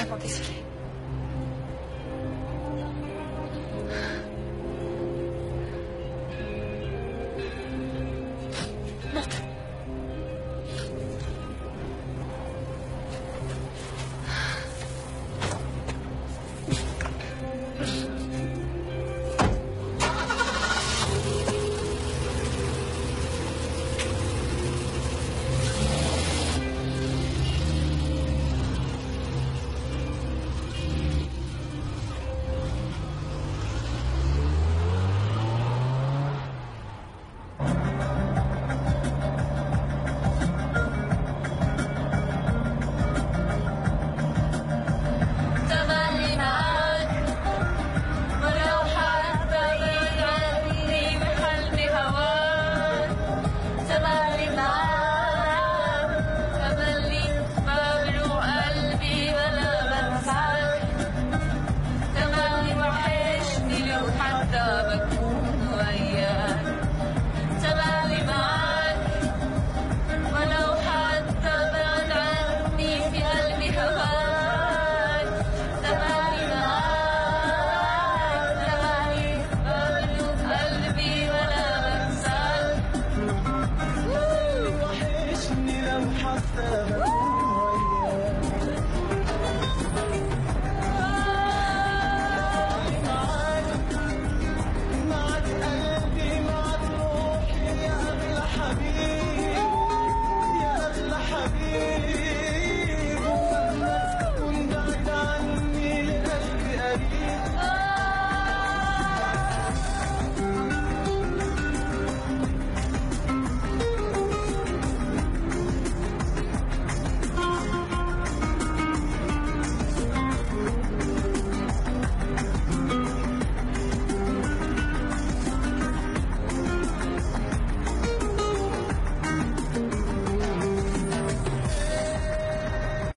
Sí. love.